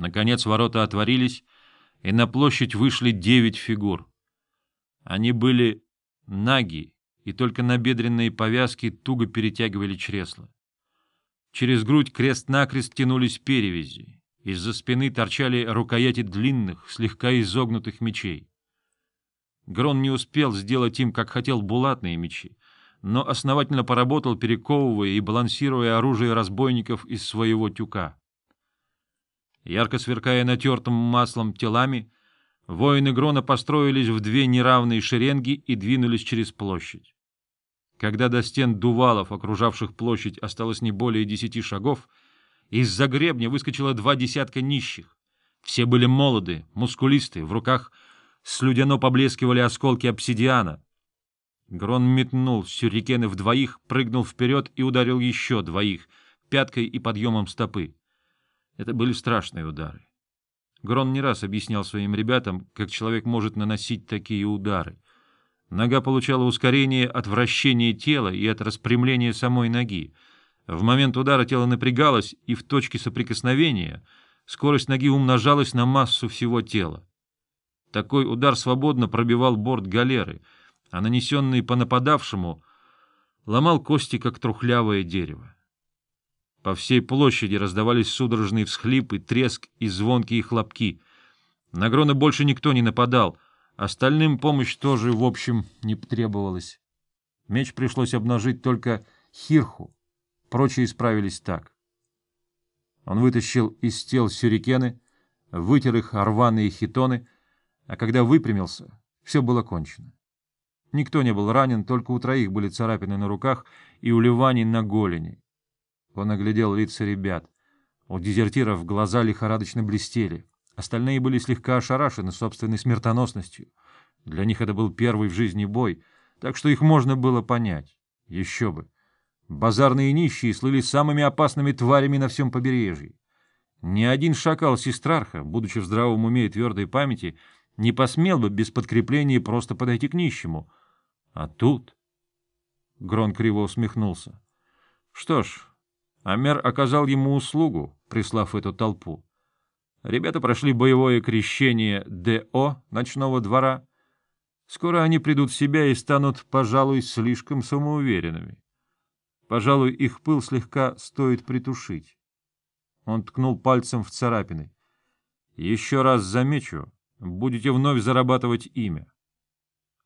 Наконец ворота отворились, и на площадь вышли девять фигур. Они были наги, и только набедренные повязки туго перетягивали чресла. Через грудь крест-накрест тянулись перевязи. Из-за спины торчали рукояти длинных, слегка изогнутых мечей. Грон не успел сделать им, как хотел, булатные мечи, но основательно поработал, перековывая и балансируя оружие разбойников из своего тюка. Ярко сверкая натертым маслом телами, воины Грона построились в две неравные шеренги и двинулись через площадь. Когда до стен дувалов, окружавших площадь, осталось не более десяти шагов, из-за гребня выскочило два десятка нищих. Все были молоды, мускулисты, в руках слюдяно поблескивали осколки обсидиана. Грон метнул сюрикены в двоих, прыгнул вперед и ударил еще двоих, пяткой и подъемом стопы. Это были страшные удары. Грон не раз объяснял своим ребятам, как человек может наносить такие удары. Нога получала ускорение от вращения тела и от распрямления самой ноги. В момент удара тело напрягалось, и в точке соприкосновения скорость ноги умножалась на массу всего тела. Такой удар свободно пробивал борт галеры, а нанесенный по нападавшему ломал кости, как трухлявое дерево. По всей площади раздавались судорожные всхлипы, треск и звонкие хлопки. На Грона больше никто не нападал, остальным помощь тоже, в общем, не требовалась. Меч пришлось обнажить только Хирху, прочие справились так. Он вытащил из тел сюрикены, вытер их рваные хитоны, а когда выпрямился, все было кончено. Никто не был ранен, только у троих были царапины на руках и у Ливани на голени. Он оглядел лица ребят. У дезертиров глаза лихорадочно блестели. Остальные были слегка ошарашены собственной смертоносностью. Для них это был первый в жизни бой, так что их можно было понять. Еще бы. Базарные нищие слыли самыми опасными тварями на всем побережье. Ни один шакал Сестрарха, будучи в здравом уме и твердой памяти, не посмел бы без подкрепления просто подойти к нищему. А тут... Грон криво усмехнулся. Что ж, Амер оказал ему услугу, прислав эту толпу. Ребята прошли боевое крещение ДО ночного двора. Скоро они придут в себя и станут, пожалуй, слишком самоуверенными. Пожалуй, их пыл слегка стоит притушить. Он ткнул пальцем в царапины. Еще раз замечу, будете вновь зарабатывать имя.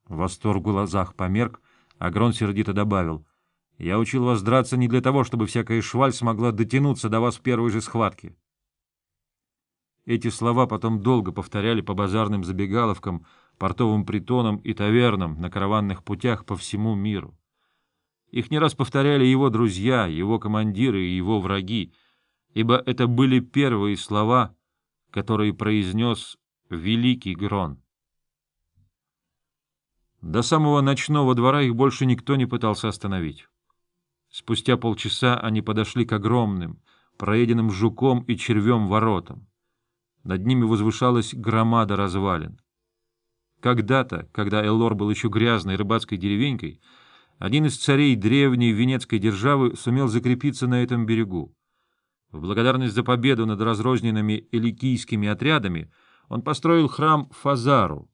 Восторг в глазах померк, а Грон сердито добавил — я учил вас драться не для того, чтобы всякая шваль смогла дотянуться до вас в первой же схватке. Эти слова потом долго повторяли по базарным забегаловкам, портовым притонам и тавернам на караванных путях по всему миру. Их не раз повторяли его друзья, его командиры и его враги, ибо это были первые слова, которые произнес великий Грон. До самого ночного двора их больше никто не пытался остановить. Спустя полчаса они подошли к огромным, проеденным жуком и червем воротам. Над ними возвышалась громада развалин. Когда-то, когда Эллор был еще грязной рыбацкой деревенькой, один из царей древней венецкой державы сумел закрепиться на этом берегу. В благодарность за победу над разрозненными эликийскими отрядами он построил храм Фазару,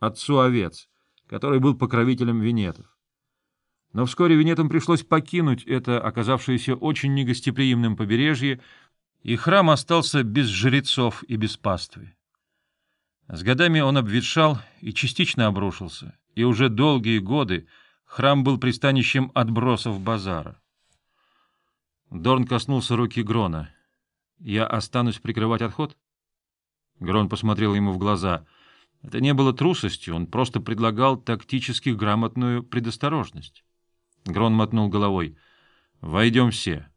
отцу овец, который был покровителем венетов. Но вскоре Венетам пришлось покинуть это оказавшееся очень негостеприимным побережье, и храм остался без жрецов и без паствы. С годами он обветшал и частично обрушился, и уже долгие годы храм был пристанищем отбросов базара. Дорн коснулся руки Грона. «Я останусь прикрывать отход?» Грон посмотрел ему в глаза. Это не было трусостью, он просто предлагал тактически грамотную предосторожность. Грон мотнул головой. «Войдем все».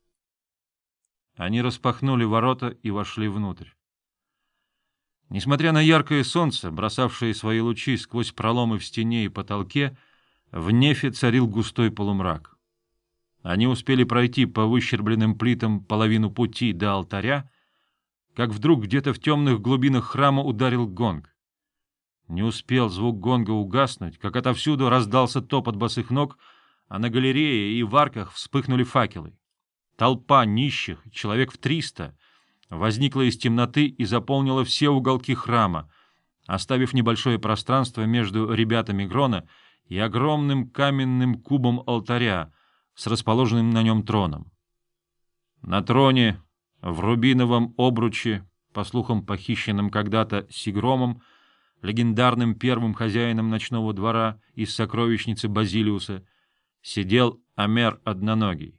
Они распахнули ворота и вошли внутрь. Несмотря на яркое солнце, бросавшее свои лучи сквозь проломы в стене и потолке, в нефе царил густой полумрак. Они успели пройти по выщербленным плитам половину пути до алтаря, как вдруг где-то в темных глубинах храма ударил гонг. Не успел звук гонга угаснуть, как отовсюду раздался топот босых ног — а на галерее и в арках вспыхнули факелы. Толпа нищих, человек в триста, возникла из темноты и заполнила все уголки храма, оставив небольшое пространство между ребятами Грона и огромным каменным кубом алтаря с расположенным на нем троном. На троне, в рубиновом обруче, по слухам похищенным когда-то Сигромом, легендарным первым хозяином ночного двора из сокровищницы Базилиуса, сидел Амер Одноногий.